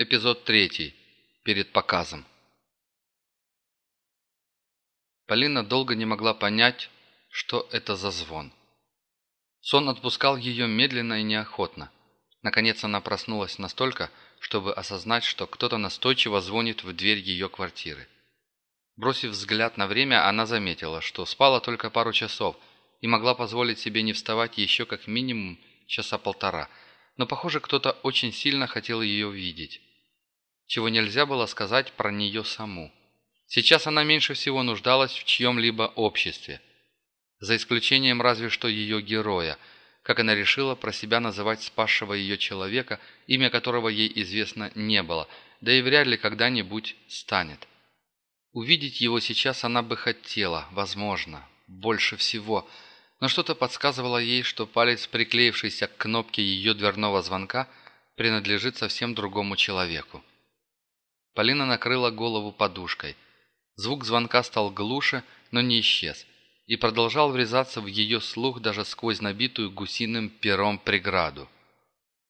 Эпизод третий. Перед показом. Полина долго не могла понять, что это за звон. Сон отпускал ее медленно и неохотно. Наконец она проснулась настолько, чтобы осознать, что кто-то настойчиво звонит в дверь ее квартиры. Бросив взгляд на время, она заметила, что спала только пару часов и могла позволить себе не вставать еще как минимум часа полтора, но, похоже, кто-то очень сильно хотел ее видеть чего нельзя было сказать про нее саму. Сейчас она меньше всего нуждалась в чьем-либо обществе. За исключением разве что ее героя, как она решила про себя называть спасшего ее человека, имя которого ей известно не было, да и вряд ли когда-нибудь станет. Увидеть его сейчас она бы хотела, возможно, больше всего, но что-то подсказывало ей, что палец, приклеившийся к кнопке ее дверного звонка, принадлежит совсем другому человеку. Полина накрыла голову подушкой. Звук звонка стал глуше, но не исчез, и продолжал врезаться в ее слух даже сквозь набитую гусиным пером преграду.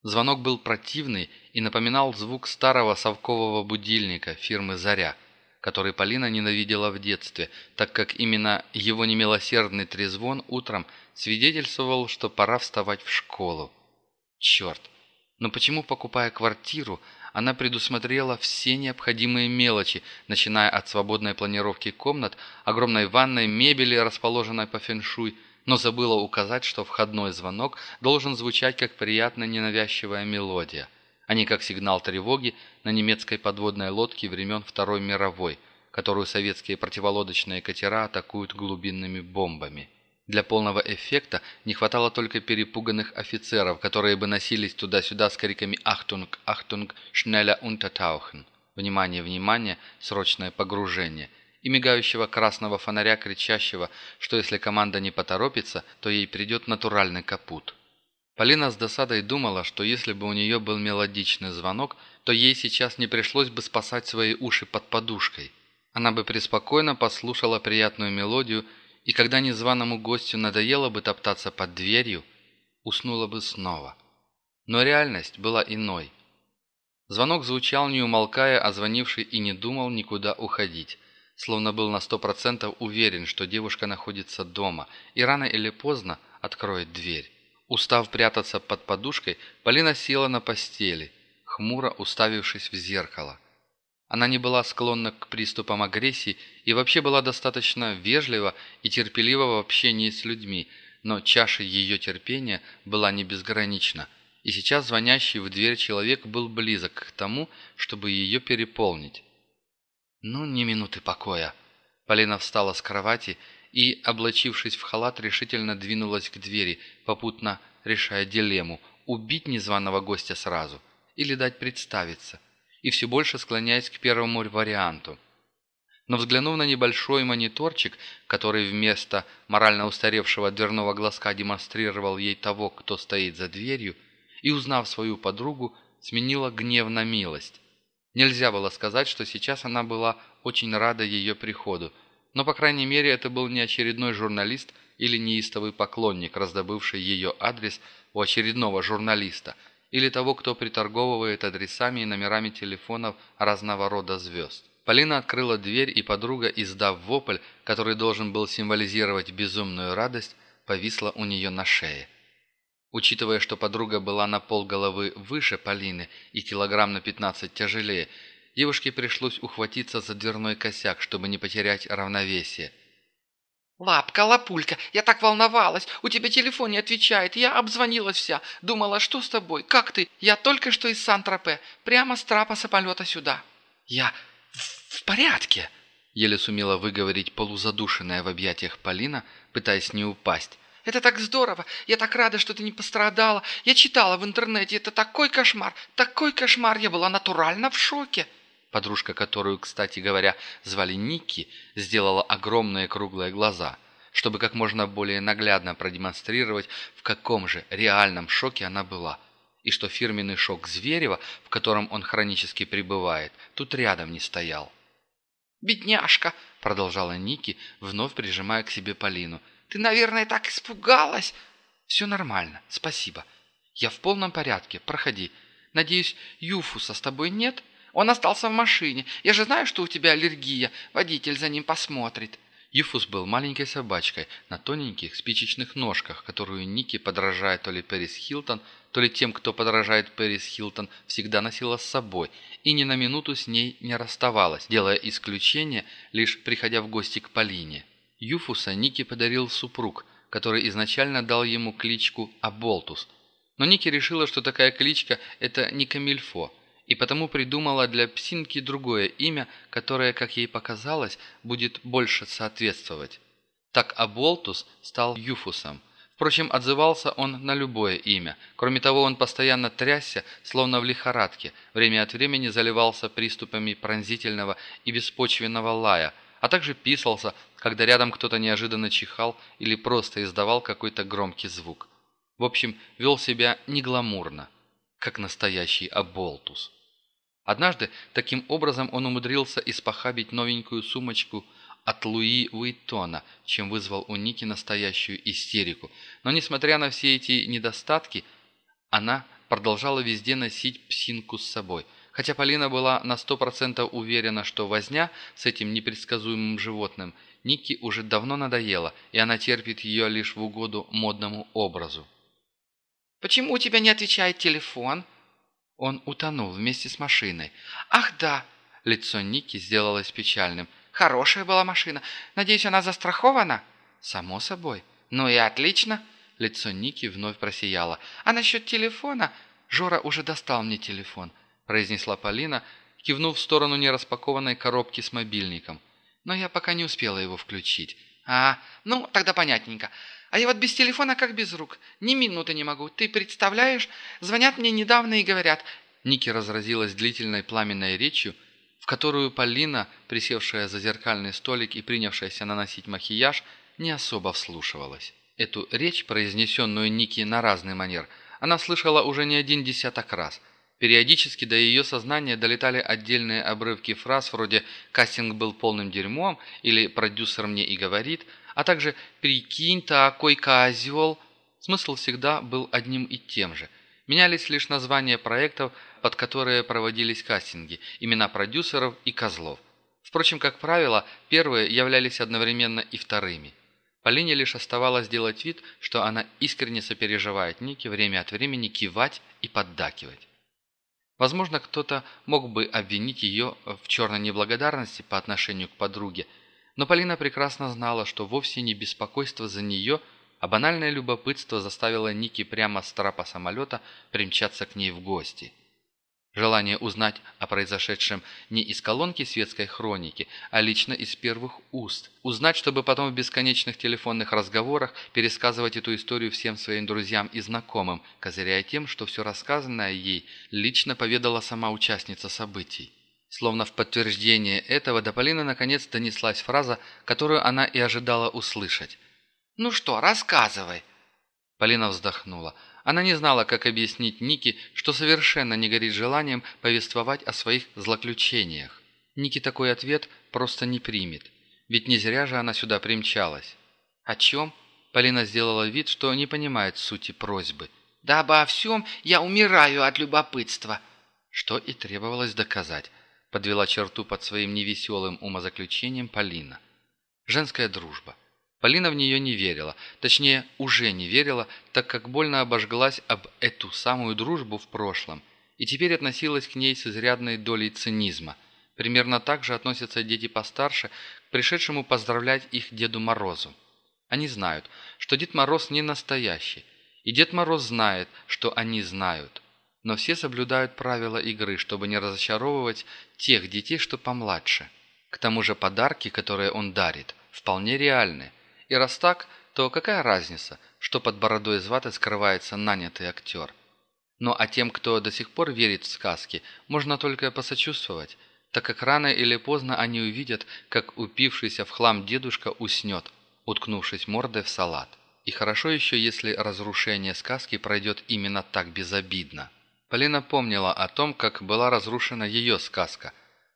Звонок был противный и напоминал звук старого совкового будильника фирмы «Заря», который Полина ненавидела в детстве, так как именно его немилосердный трезвон утром свидетельствовал, что пора вставать в школу. Черт! Но почему, покупая квартиру, она предусмотрела все необходимые мелочи, начиная от свободной планировки комнат, огромной ванной, мебели, расположенной по фэншуй, но забыла указать, что входной звонок должен звучать как приятно ненавязчивая мелодия, а не как сигнал тревоги на немецкой подводной лодке времен Второй мировой, которую советские противолодочные катера атакуют глубинными бомбами. Для полного эффекта не хватало только перепуганных офицеров, которые бы носились туда-сюда с криками «Achtung! Achtung! Schneller untertauchen!» «Внимание! Внимание! Срочное погружение!» и мигающего красного фонаря, кричащего, что если команда не поторопится, то ей придет натуральный капут. Полина с досадой думала, что если бы у нее был мелодичный звонок, то ей сейчас не пришлось бы спасать свои уши под подушкой. Она бы преспокойно послушала приятную мелодию и когда незваному гостю надоело бы топтаться под дверью, уснула бы снова. Но реальность была иной. Звонок звучал не умолкая, а звонивший и не думал никуда уходить, словно был на сто процентов уверен, что девушка находится дома и рано или поздно откроет дверь. Устав прятаться под подушкой, Полина села на постели, хмуро уставившись в зеркало – она не была склонна к приступам агрессии и вообще была достаточно вежлива и терпелива в общении с людьми, но чаша ее терпения была не безгранична, и сейчас звонящий в дверь человек был близок к тому, чтобы ее переполнить. «Ну, ни минуты покоя». Полина встала с кровати и, облачившись в халат, решительно двинулась к двери, попутно решая дилемму – убить незваного гостя сразу или дать представиться – и все больше склоняясь к первому варианту. Но взглянув на небольшой мониторчик, который вместо морально устаревшего дверного глазка демонстрировал ей того, кто стоит за дверью, и узнав свою подругу, сменила гнев на милость. Нельзя было сказать, что сейчас она была очень рада ее приходу, но, по крайней мере, это был не очередной журналист или неистовый поклонник, раздобывший ее адрес у очередного журналиста – или того, кто приторговывает адресами и номерами телефонов разного рода звезд. Полина открыла дверь, и подруга, издав вопль, который должен был символизировать безумную радость, повисла у нее на шее. Учитывая, что подруга была на пол головы выше Полины и килограмм на 15 тяжелее, девушке пришлось ухватиться за дверной косяк, чтобы не потерять равновесие. «Лапка, лапулька, я так волновалась, у тебя телефон не отвечает, я обзвонилась вся, думала, что с тобой, как ты? Я только что из Сан-Тропе, прямо с трапа самолета сюда». «Я в, в порядке», — еле сумела выговорить полузадушенная в объятиях Полина, пытаясь не упасть. «Это так здорово! Я так рада, что ты не пострадала! Я читала в интернете, это такой кошмар! Такой кошмар! Я была натурально в шоке!» Подружка, которую, кстати говоря, звали Никки, сделала огромные круглые глаза, чтобы как можно более наглядно продемонстрировать, в каком же реальном шоке она была, и что фирменный шок Зверева, в котором он хронически пребывает, тут рядом не стоял. «Бедняжка!» — продолжала Ники, вновь прижимая к себе Полину. «Ты, наверное, так испугалась!» «Все нормально, спасибо. Я в полном порядке, проходи. Надеюсь, Юфуса с тобой нет? Он остался в машине. Я же знаю, что у тебя аллергия. Водитель за ним посмотрит». Юфус был маленькой собачкой на тоненьких спичечных ножках, которую Ники, подражая то ли Пэрис Хилтон, то ли тем, кто подражает Пэрис Хилтон, всегда носила с собой и ни на минуту с ней не расставалась, делая исключение, лишь приходя в гости к Полине. Юфуса Ники подарил супруг, который изначально дал ему кличку Аболтус. Но Ники решила, что такая кличка – это не камильфо, и потому придумала для псинки другое имя, которое, как ей показалось, будет больше соответствовать. Так Аболтус стал Юфусом. Впрочем, отзывался он на любое имя. Кроме того, он постоянно трясся, словно в лихорадке, время от времени заливался приступами пронзительного и беспочвенного лая, а также писался, когда рядом кто-то неожиданно чихал или просто издавал какой-то громкий звук. В общем, вел себя негламурно, как настоящий Аболтус. Однажды таким образом он умудрился испохабить новенькую сумочку от Луи Уиттона, чем вызвал у Ники настоящую истерику. Но несмотря на все эти недостатки, она продолжала везде носить псинку с собой. Хотя Полина была на сто процентов уверена, что возня с этим непредсказуемым животным Нике уже давно надоела, и она терпит ее лишь в угоду модному образу. «Почему у тебя не отвечает телефон?» Он утонул вместе с машиной. «Ах, да!» Лицо Ники сделалось печальным. «Хорошая была машина. Надеюсь, она застрахована?» «Само собой». «Ну и отлично!» Лицо Ники вновь просияло. «А насчет телефона?» «Жора уже достал мне телефон», произнесла Полина, кивнув в сторону нераспакованной коробки с мобильником. «Но я пока не успела его включить». «А, ну, тогда понятненько. А я вот без телефона как без рук. Ни минуты не могу. Ты представляешь? Звонят мне недавно и говорят...» Ники разразилась длительной пламенной речью, в которую Полина, присевшая за зеркальный столик и принявшаяся наносить макияж, не особо вслушивалась. Эту речь, произнесенную Ники на разный манер, она слышала уже не один десяток раз. Периодически до ее сознания долетали отдельные обрывки фраз вроде «кастинг был полным дерьмом» или «продюсер мне и говорит», а также «прикинь, такой козел». Смысл всегда был одним и тем же. Менялись лишь названия проектов, под которые проводились кастинги, имена продюсеров и козлов. Впрочем, как правило, первые являлись одновременно и вторыми. Полине лишь оставалось делать вид, что она искренне сопереживает Нике, время от времени кивать и поддакивать. Возможно, кто-то мог бы обвинить ее в черной неблагодарности по отношению к подруге, но Полина прекрасно знала, что вовсе не беспокойство за нее, а банальное любопытство заставило Ники прямо с трапа самолета примчаться к ней в гости. Желание узнать о произошедшем не из колонки светской хроники, а лично из первых уст. Узнать, чтобы потом в бесконечных телефонных разговорах пересказывать эту историю всем своим друзьям и знакомым, козыряя тем, что все рассказанное ей лично поведала сама участница событий. Словно в подтверждение этого до Полины наконец донеслась фраза, которую она и ожидала услышать. «Ну что, рассказывай!» Полина вздохнула. Она не знала, как объяснить Нике, что совершенно не горит желанием повествовать о своих злоключениях. Ники такой ответ просто не примет. Ведь не зря же она сюда примчалась. «О чем?» Полина сделала вид, что не понимает сути просьбы. «Да обо всем я умираю от любопытства». Что и требовалось доказать подвела черту под своим невеселым умозаключением Полина. Женская дружба. Полина в нее не верила, точнее, уже не верила, так как больно обожглась об эту самую дружбу в прошлом, и теперь относилась к ней с изрядной долей цинизма. Примерно так же относятся дети постарше к пришедшему поздравлять их Деду Морозу. Они знают, что Дед Мороз не настоящий, и Дед Мороз знает, что они знают – но все соблюдают правила игры, чтобы не разочаровывать тех детей, что помладше. К тому же подарки, которые он дарит, вполне реальны. И раз так, то какая разница, что под бородой зваты скрывается нанятый актер? Ну а тем, кто до сих пор верит в сказки, можно только посочувствовать, так как рано или поздно они увидят, как упившийся в хлам дедушка уснет, уткнувшись мордой в салат. И хорошо еще, если разрушение сказки пройдет именно так безобидно. Полина помнила о том, как была разрушена ее сказка,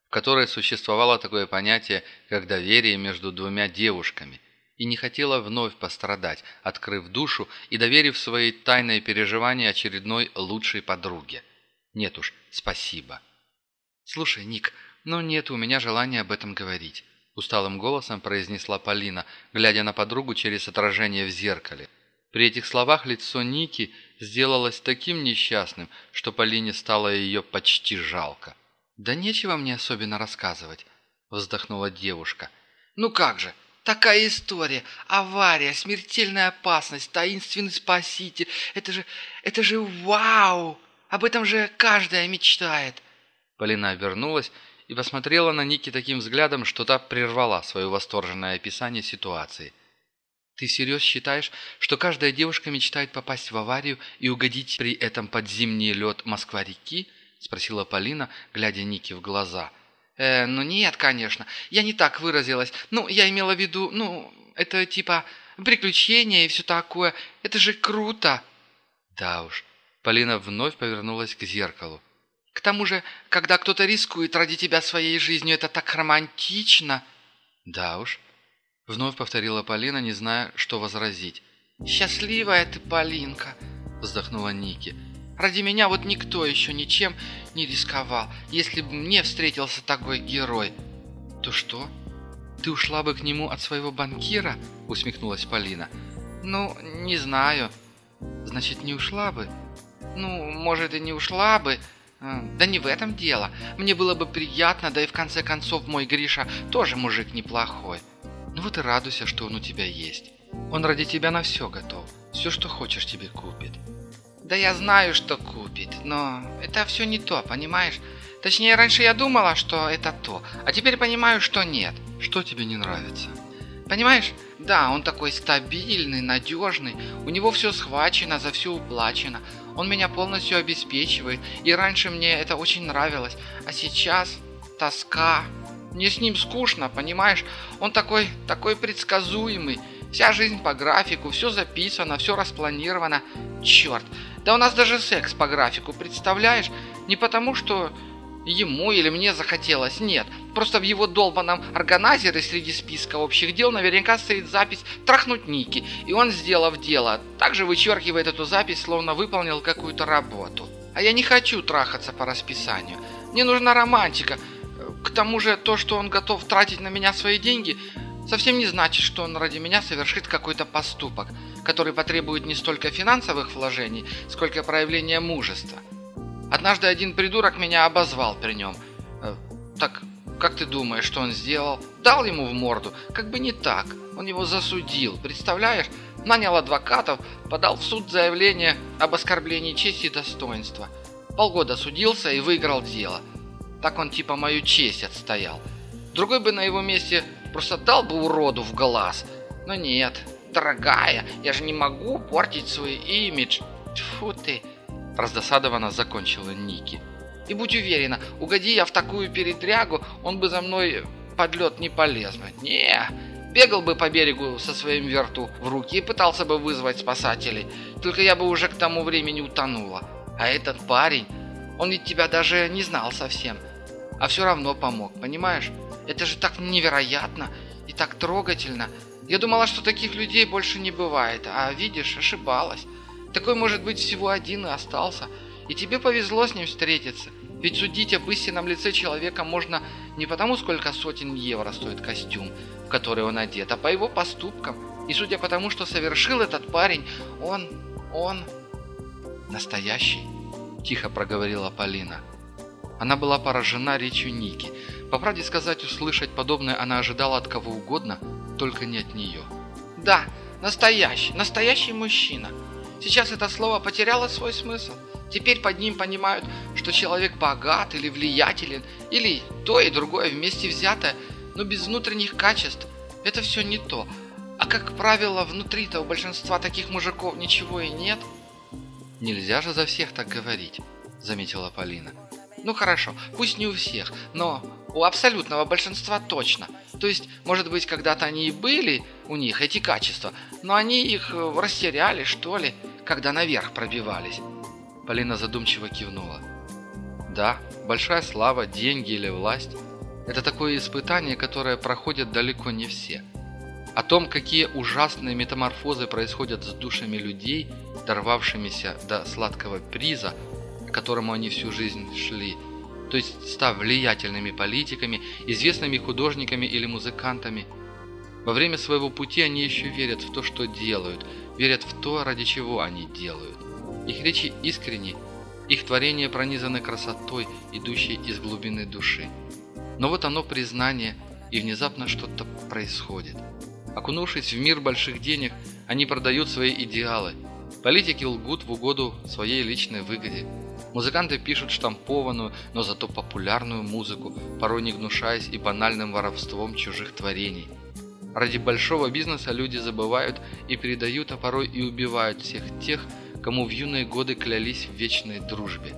в которой существовало такое понятие, как доверие между двумя девушками, и не хотела вновь пострадать, открыв душу и доверив свои тайные переживания очередной лучшей подруге. Нет уж, спасибо. Слушай, Ник, ну нет у меня желания об этом говорить. Усталым голосом произнесла Полина, глядя на подругу через отражение в зеркале. При этих словах лицо Ники сделалось таким несчастным, что Полине стало ее почти жалко. «Да нечего мне особенно рассказывать», — вздохнула девушка. «Ну как же, такая история, авария, смертельная опасность, таинственный спаситель. Это же, это же вау! Об этом же каждая мечтает». Полина вернулась и посмотрела на Ники таким взглядом, что та прервала свое восторженное описание ситуации – «Ты всерьез считаешь, что каждая девушка мечтает попасть в аварию и угодить при этом под зимний лед Москва-реки?» – спросила Полина, глядя Нике в глаза. «Э, ну нет, конечно. Я не так выразилась. Ну, я имела в виду, ну, это типа приключения и все такое. Это же круто!» «Да уж». Полина вновь повернулась к зеркалу. «К тому же, когда кто-то рискует ради тебя своей жизнью, это так романтично!» «Да уж». Вновь повторила Полина, не зная, что возразить. «Счастливая ты, Полинка!» Вздохнула Ники. «Ради меня вот никто еще ничем не рисковал. Если бы мне встретился такой герой...» «То что? Ты ушла бы к нему от своего банкира?» Усмехнулась Полина. «Ну, не знаю». «Значит, не ушла бы?» «Ну, может, и не ушла бы...» «Да не в этом дело. Мне было бы приятно, да и в конце концов мой Гриша тоже мужик неплохой». Ну вот и радуйся, что он у тебя есть. Он ради тебя на все готов. Все, что хочешь, тебе купит. Да я знаю, что купит, но это все не то, понимаешь? Точнее, раньше я думала, что это то, а теперь понимаю, что нет. Что тебе не нравится? Понимаешь? Да, он такой стабильный, надежный, у него все схвачено, за все уплачено. Он меня полностью обеспечивает, и раньше мне это очень нравилось, а сейчас тоска, мне с ним скучно, понимаешь? Он такой, такой предсказуемый. Вся жизнь по графику, все записано, все распланировано. Черт, да у нас даже секс по графику, представляешь? Не потому, что ему или мне захотелось, нет. Просто в его долбанном органайзере среди списка общих дел наверняка стоит запись «трахнуть Ники», и он, сделав дело, также вычеркивает эту запись, словно выполнил какую-то работу. А я не хочу трахаться по расписанию. Мне нужна романтика, к тому же то, что он готов тратить на меня свои деньги, совсем не значит, что он ради меня совершит какой-то поступок, который потребует не столько финансовых вложений, сколько проявления мужества. Однажды один придурок меня обозвал при нем. Э, так, как ты думаешь, что он сделал? Дал ему в морду? Как бы не так. Он его засудил, представляешь? Нанял адвокатов, подал в суд заявление об оскорблении чести и достоинства. Полгода судился и выиграл дело – так он типа мою честь отстоял. Другой бы на его месте просто дал бы уроду в глаз. Но нет, дорогая, я же не могу портить свой имидж. Тьфу ты. Раздосадованно закончила Ники. И будь уверена, угоди я в такую передрягу, он бы за мной под лед не полез бы. Не, бегал бы по берегу со своим верту в руки и пытался бы вызвать спасателей. Только я бы уже к тому времени утонула. А этот парень, он ведь тебя даже не знал совсем а все равно помог, понимаешь? Это же так невероятно и так трогательно. Я думала, что таких людей больше не бывает, а видишь, ошибалась. Такой может быть всего один и остался. И тебе повезло с ним встретиться. Ведь судить об истинном лице человека можно не потому, сколько сотен евро стоит костюм, в который он одет, а по его поступкам. И судя по тому, что совершил этот парень, он... он... Настоящий, тихо проговорила Полина. Она была поражена речью Ники. По правде сказать, услышать подобное она ожидала от кого угодно, только не от нее. «Да, настоящий, настоящий мужчина. Сейчас это слово потеряло свой смысл. Теперь под ним понимают, что человек богат или влиятелен, или то и другое вместе взятое, но без внутренних качеств. Это все не то. А как правило, внутри-то у большинства таких мужиков ничего и нет». «Нельзя же за всех так говорить», — заметила Полина. Ну хорошо, пусть не у всех, но у абсолютного большинства точно. То есть, может быть, когда-то они и были у них, эти качества, но они их э, растеряли, что ли, когда наверх пробивались. Полина задумчиво кивнула. Да, большая слава, деньги или власть – это такое испытание, которое проходят далеко не все. О том, какие ужасные метаморфозы происходят с душами людей, дорвавшимися до сладкого приза – которому они всю жизнь шли, то есть став влиятельными политиками, известными художниками или музыкантами. Во время своего пути они еще верят в то, что делают, верят в то, ради чего они делают. Их речи искренни, их творения пронизаны красотой, идущей из глубины души. Но вот оно признание, и внезапно что-то происходит. Окунувшись в мир больших денег, они продают свои идеалы. Политики лгут в угоду своей личной выгоде. Музыканты пишут штампованную, но зато популярную музыку, порой не гнушаясь и банальным воровством чужих творений. Ради большого бизнеса люди забывают и передают, а порой и убивают всех тех, кому в юные годы клялись в вечной дружбе.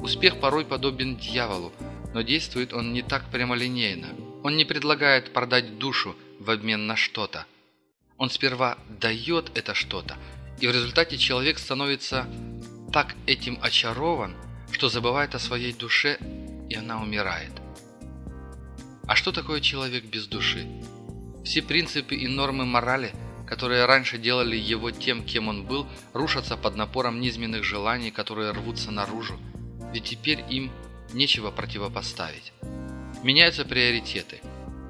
Успех порой подобен дьяволу, но действует он не так прямолинейно. Он не предлагает продать душу в обмен на что-то. Он сперва дает это что-то, и в результате человек становится так этим очарован, что забывает о своей душе, и она умирает. А что такое человек без души? Все принципы и нормы морали, которые раньше делали его тем, кем он был, рушатся под напором низменных желаний, которые рвутся наружу, ведь теперь им нечего противопоставить. Меняются приоритеты.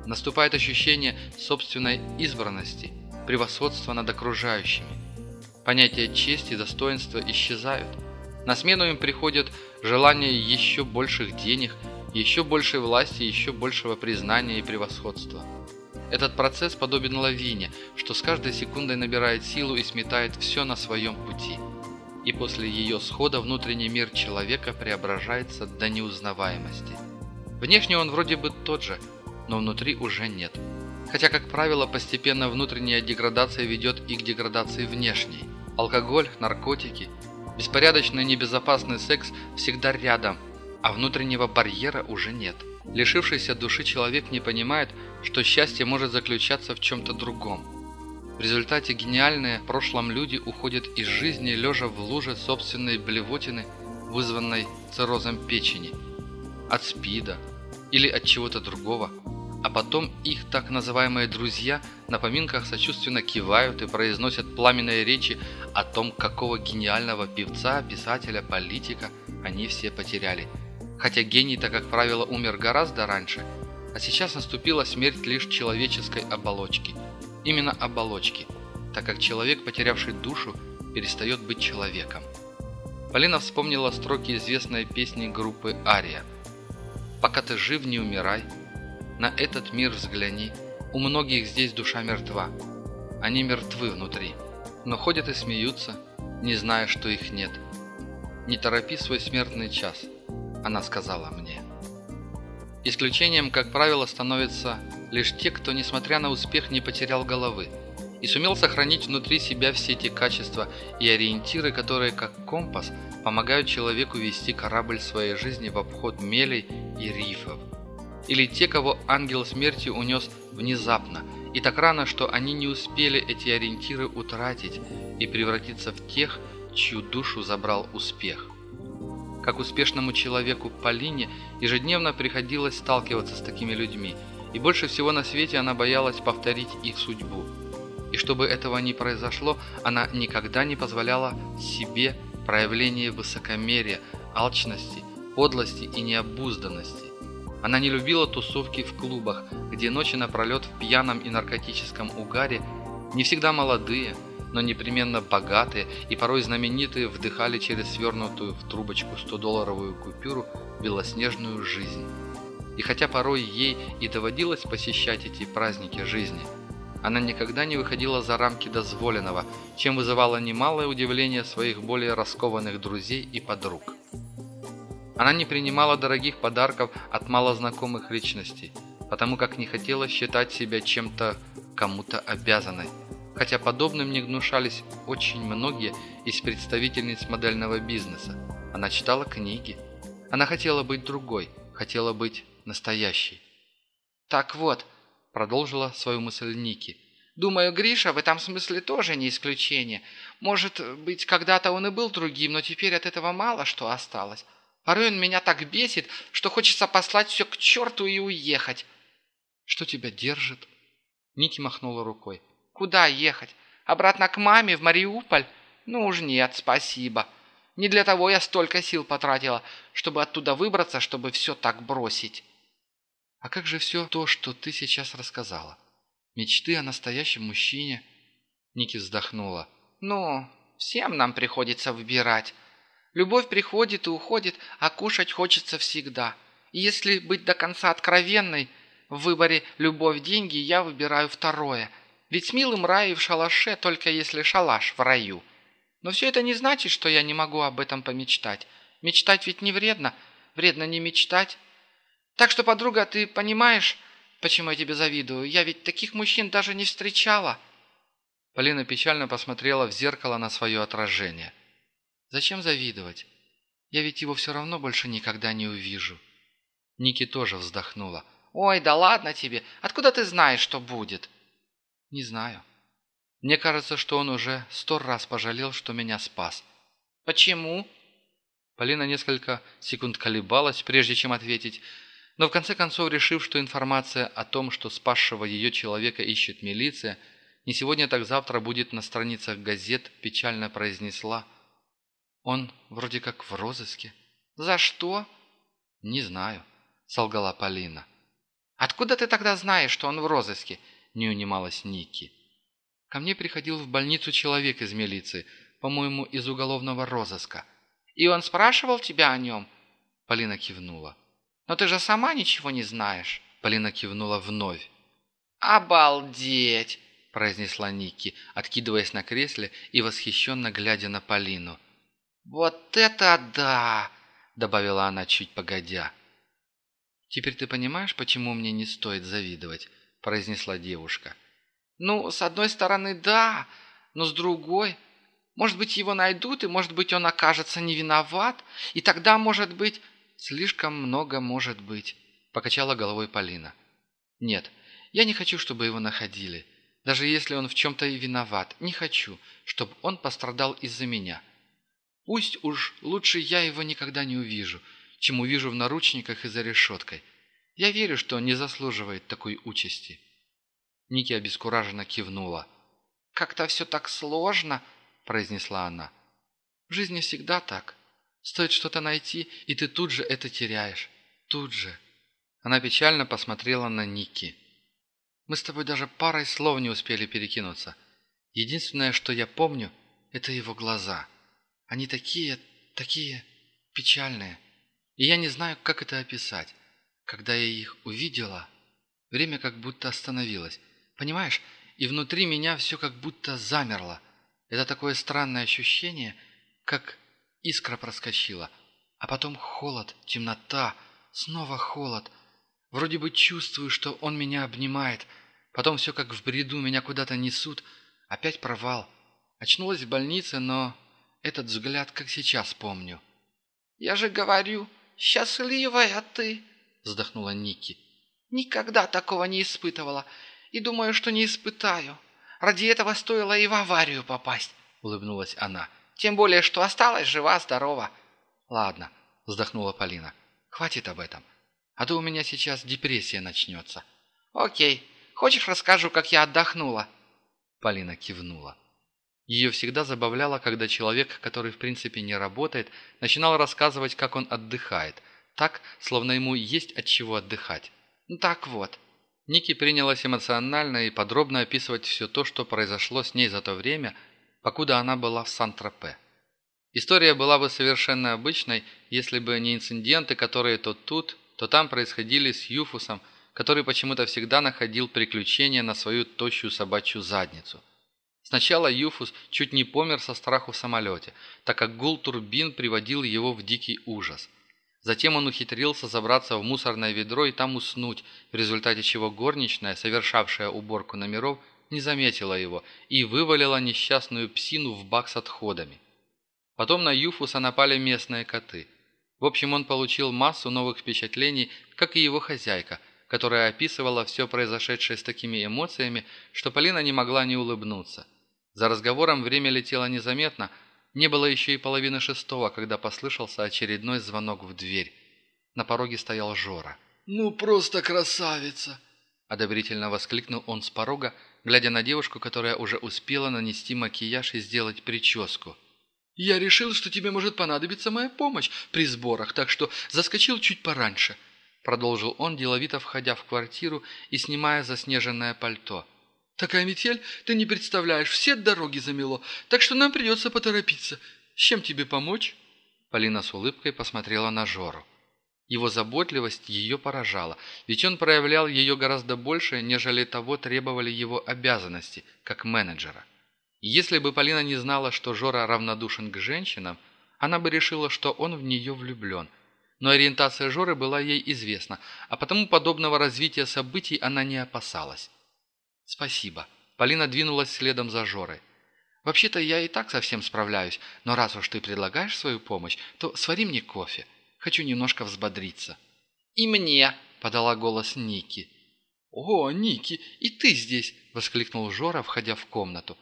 Наступает ощущение собственной избранности, превосходства над окружающими. Понятия чести достоинства исчезают. На смену им приходит желание еще больших денег, еще большей власти, еще большего признания и превосходства. Этот процесс подобен лавине, что с каждой секундой набирает силу и сметает все на своем пути – и после ее схода внутренний мир человека преображается до неузнаваемости. Внешне он вроде бы тот же, но внутри уже нет. Хотя, как правило, постепенно внутренняя деградация ведет и к деградации внешней. Алкоголь, наркотики, беспорядочный небезопасный секс всегда рядом, а внутреннего барьера уже нет. Лишившийся души человек не понимает, что счастье может заключаться в чем-то другом. В результате гениальные в прошлом люди уходят из жизни, лежа в луже собственной блевотины, вызванной циррозом печени, от СПИДа или от чего-то другого, а потом их так называемые друзья на поминках сочувственно кивают и произносят пламенные речи о том, какого гениального певца, писателя, политика они все потеряли. Хотя гений-то, как правило, умер гораздо раньше, а сейчас наступила смерть лишь человеческой оболочки – именно оболочки, так как человек, потерявший душу, перестает быть человеком. Полина вспомнила строки известной песни группы «Ария». «Пока ты жив, не умирай, на этот мир взгляни, у многих здесь душа мертва, они мертвы внутри, но ходят и смеются, не зная, что их нет. Не торопи свой смертный час», — она сказала мне. Исключением, как правило, становится лишь те, кто, несмотря на успех, не потерял головы и сумел сохранить внутри себя все эти качества и ориентиры, которые, как компас, помогают человеку вести корабль своей жизни в обход мелей и рифов. Или те, кого ангел смерти унес внезапно, и так рано, что они не успели эти ориентиры утратить и превратиться в тех, чью душу забрал успех. Как успешному человеку Полине ежедневно приходилось сталкиваться с такими людьми – и больше всего на свете она боялась повторить их судьбу. И чтобы этого не произошло, она никогда не позволяла себе проявления высокомерия, алчности, подлости и необузданности. Она не любила тусовки в клубах, где ночи напролет в пьяном и наркотическом угаре не всегда молодые, но непременно богатые и порой знаменитые вдыхали через свернутую в трубочку 100-долларовую купюру белоснежную жизнь. И хотя порой ей и доводилось посещать эти праздники жизни, она никогда не выходила за рамки дозволенного, чем вызывала немалое удивление своих более раскованных друзей и подруг. Она не принимала дорогих подарков от малознакомых личностей, потому как не хотела считать себя чем-то кому-то обязанной, хотя подобным не гнушались очень многие из представительниц модельного бизнеса. Она читала книги. Она хотела быть другой, хотела быть настоящий. «Так вот», — продолжила свою мысль Ники, «думаю, Гриша в этом смысле тоже не исключение. Может быть, когда-то он и был другим, но теперь от этого мало что осталось. Он меня так бесит, что хочется послать все к черту и уехать». «Что тебя держит?» Ники махнула рукой. «Куда ехать? Обратно к маме, в Мариуполь? Ну уж нет, спасибо. Не для того я столько сил потратила, чтобы оттуда выбраться, чтобы все так бросить». «А как же все то, что ты сейчас рассказала? Мечты о настоящем мужчине?» Ники вздохнула. «Ну, всем нам приходится выбирать. Любовь приходит и уходит, а кушать хочется всегда. И если быть до конца откровенной, в выборе «любовь-деньги» я выбираю второе. Ведь с милым рай в шалаше, только если шалаш в раю. Но все это не значит, что я не могу об этом помечтать. Мечтать ведь не вредно, вредно не мечтать. Так что, подруга, ты понимаешь, почему я тебе завидую? Я ведь таких мужчин даже не встречала». Полина печально посмотрела в зеркало на свое отражение. «Зачем завидовать? Я ведь его все равно больше никогда не увижу». Ники тоже вздохнула. «Ой, да ладно тебе! Откуда ты знаешь, что будет?» «Не знаю. Мне кажется, что он уже сто раз пожалел, что меня спас». «Почему?» Полина несколько секунд колебалась, прежде чем ответить, но в конце концов, решив, что информация о том, что спасшего ее человека ищет милиция – не сегодня, так завтра будет на страницах газет, печально произнесла. Он вроде как в розыске. «За что?» «Не знаю», — солгала Полина. «Откуда ты тогда знаешь, что он в розыске?» — не унималась Ники. «Ко мне приходил в больницу человек из милиции, по-моему, из уголовного розыска». «И он спрашивал тебя о нем?» Полина кивнула. «Но ты же сама ничего не знаешь». Полина кивнула вновь. «Обалдеть!» произнесла Ники, откидываясь на кресле и восхищенно глядя на Полину. «Вот это да!» — добавила она чуть погодя. «Теперь ты понимаешь, почему мне не стоит завидовать?» — произнесла девушка. «Ну, с одной стороны, да, но с другой... Может быть, его найдут, и, может быть, он окажется не виноват, и тогда, может быть...» «Слишком много может быть», — покачала головой Полина. «Нет, я не хочу, чтобы его находили. Даже если он в чем-то и виноват, не хочу, чтобы он пострадал из-за меня. Пусть уж лучше я его никогда не увижу, чем увижу в наручниках и за решеткой. Я верю, что он не заслуживает такой участи». Ники обескураженно кивнула. «Как-то все так сложно», — произнесла она. «В жизни всегда так. Стоит что-то найти, и ты тут же это теряешь. Тут же». Она печально посмотрела на Ники. Мы с тобой даже парой слов не успели перекинуться. Единственное, что я помню, это его глаза. Они такие, такие печальные. И я не знаю, как это описать. Когда я их увидела, время как будто остановилось. Понимаешь? И внутри меня все как будто замерло. Это такое странное ощущение, как искра проскочила. А потом холод, темнота, снова холод – Вроде бы чувствую, что он меня обнимает. Потом все как в бреду, меня куда-то несут. Опять провал. Очнулась в больнице, но этот взгляд как сейчас помню. «Я же говорю, счастливая ты!» Вздохнула Ники. «Никогда такого не испытывала. И думаю, что не испытаю. Ради этого стоило и в аварию попасть», улыбнулась она. «Тем более, что осталась жива-здорова». «Ладно», вздохнула Полина. «Хватит об этом а то у меня сейчас депрессия начнется». «Окей. Хочешь, расскажу, как я отдохнула?» Полина кивнула. Ее всегда забавляло, когда человек, который в принципе не работает, начинал рассказывать, как он отдыхает, так, словно ему есть от чего отдыхать. Ну так вот. Ники принялась эмоционально и подробно описывать все то, что произошло с ней за то время, покуда она была в Сан-Тропе. История была бы совершенно обычной, если бы не инциденты, которые то тут, то там происходили с Юфусом, который почему-то всегда находил приключения на свою тощую собачью задницу. Сначала Юфус чуть не помер со страху в самолете, так как гул турбин приводил его в дикий ужас. Затем он ухитрился забраться в мусорное ведро и там уснуть, в результате чего горничная, совершавшая уборку номеров, не заметила его и вывалила несчастную псину в бак с отходами. Потом на Юфуса напали местные коты – в общем, он получил массу новых впечатлений, как и его хозяйка, которая описывала все произошедшее с такими эмоциями, что Полина не могла не улыбнуться. За разговором время летело незаметно, не было еще и половины шестого, когда послышался очередной звонок в дверь. На пороге стоял Жора. «Ну, просто красавица!» Одобрительно воскликнул он с порога, глядя на девушку, которая уже успела нанести макияж и сделать прическу. Я решил, что тебе может понадобиться моя помощь при сборах, так что заскочил чуть пораньше», — продолжил он, деловито входя в квартиру и снимая заснеженное пальто. «Такая метель, ты не представляешь, все дороги замело, так что нам придется поторопиться. С чем тебе помочь?» Полина с улыбкой посмотрела на Жору. Его заботливость ее поражала, ведь он проявлял ее гораздо больше, нежели того требовали его обязанности, как менеджера. Если бы Полина не знала, что Жора равнодушен к женщинам, она бы решила, что он в нее влюблен. Но ориентация Жоры была ей известна, а потому подобного развития событий она не опасалась. «Спасибо». Полина двинулась следом за Жорой. «Вообще-то я и так совсем справляюсь, но раз уж ты предлагаешь свою помощь, то свари мне кофе. Хочу немножко взбодриться». «И мне!» – подала голос Ники. «О, Ники, и ты здесь!» – воскликнул Жора, входя в комнату.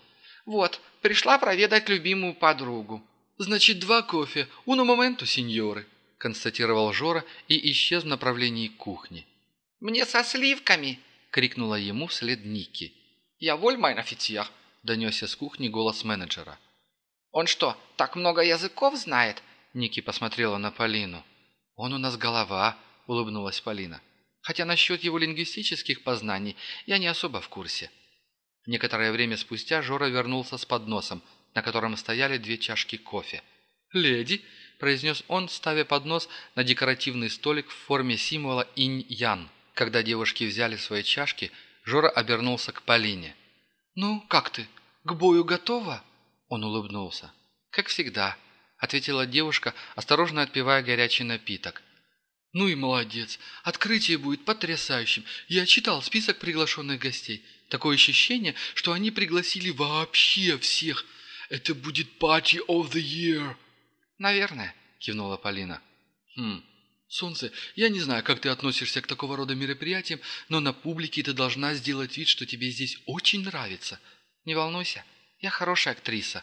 «Вот, пришла проведать любимую подругу». «Значит, два кофе. Уно моменту, сеньоры», – констатировал Жора и исчез в направлении кухни. «Мне со сливками!» – крикнула ему вслед Ники. «Я воль, майн офицер!» – донесся с кухни голос менеджера. «Он что, так много языков знает?» Ники посмотрела на Полину. «Он у нас голова», – улыбнулась Полина. «Хотя насчет его лингвистических познаний я не особо в курсе». Некоторое время спустя Жора вернулся с подносом, на котором стояли две чашки кофе. «Леди», – произнес он, ставя поднос на декоративный столик в форме символа инь-ян. Когда девушки взяли свои чашки, Жора обернулся к Полине. «Ну, как ты? К бою готова?» Он улыбнулся. «Как всегда», – ответила девушка, осторожно отпивая горячий напиток. «Ну и молодец. Открытие будет потрясающим. Я читал список приглашенных гостей. Такое ощущение, что они пригласили вообще всех. Это будет party of the year». «Наверное», – кивнула Полина. «Хм, Солнце, я не знаю, как ты относишься к такого рода мероприятиям, но на публике ты должна сделать вид, что тебе здесь очень нравится. Не волнуйся, я хорошая актриса».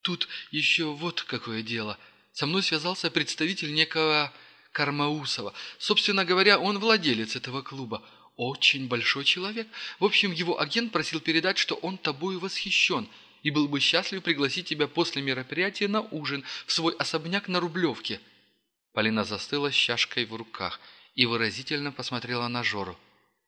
«Тут еще вот какое дело. Со мной связался представитель некого Кармаусова. Собственно говоря, он владелец этого клуба. Очень большой человек. В общем, его агент просил передать, что он тобою восхищен и был бы счастлив пригласить тебя после мероприятия на ужин в свой особняк на Рублевке». Полина застыла с чашкой в руках и выразительно посмотрела на Жору.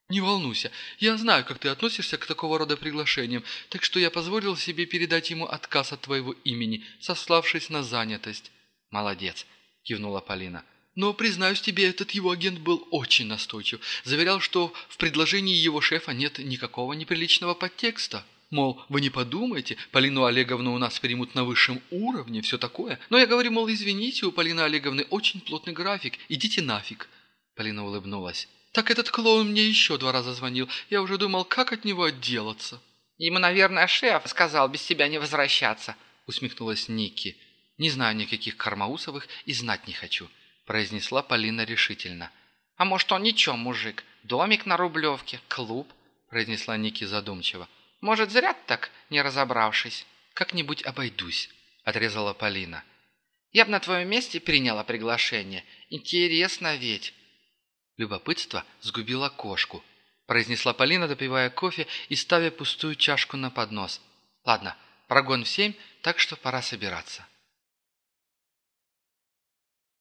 «Не волнуйся, я знаю, как ты относишься к такого рода приглашениям, так что я позволил себе передать ему отказ от твоего имени, сославшись на занятость». «Молодец», – кивнула Полина. Но, признаюсь тебе, этот его агент был очень настойчив. Заверял, что в предложении его шефа нет никакого неприличного подтекста. Мол, вы не подумайте, Полину Олеговну у нас примут на высшем уровне, все такое. Но я говорю, мол, извините, у Полины Олеговны очень плотный график, идите нафиг. Полина улыбнулась. Так этот клоун мне еще два раза звонил. Я уже думал, как от него отделаться. Ему, наверное, шеф сказал без тебя не возвращаться, усмехнулась Ники. Не знаю никаких Кармаусовых и знать не хочу произнесла Полина решительно. «А может, он ничего, мужик? Домик на Рублевке, клуб?» произнесла Ники задумчиво. «Может, зря так, не разобравшись?» «Как-нибудь обойдусь», отрезала Полина. «Я бы на твоем месте приняла приглашение. Интересно ведь». Любопытство сгубило кошку, произнесла Полина, допивая кофе и ставя пустую чашку на поднос. «Ладно, прогон в семь, так что пора собираться».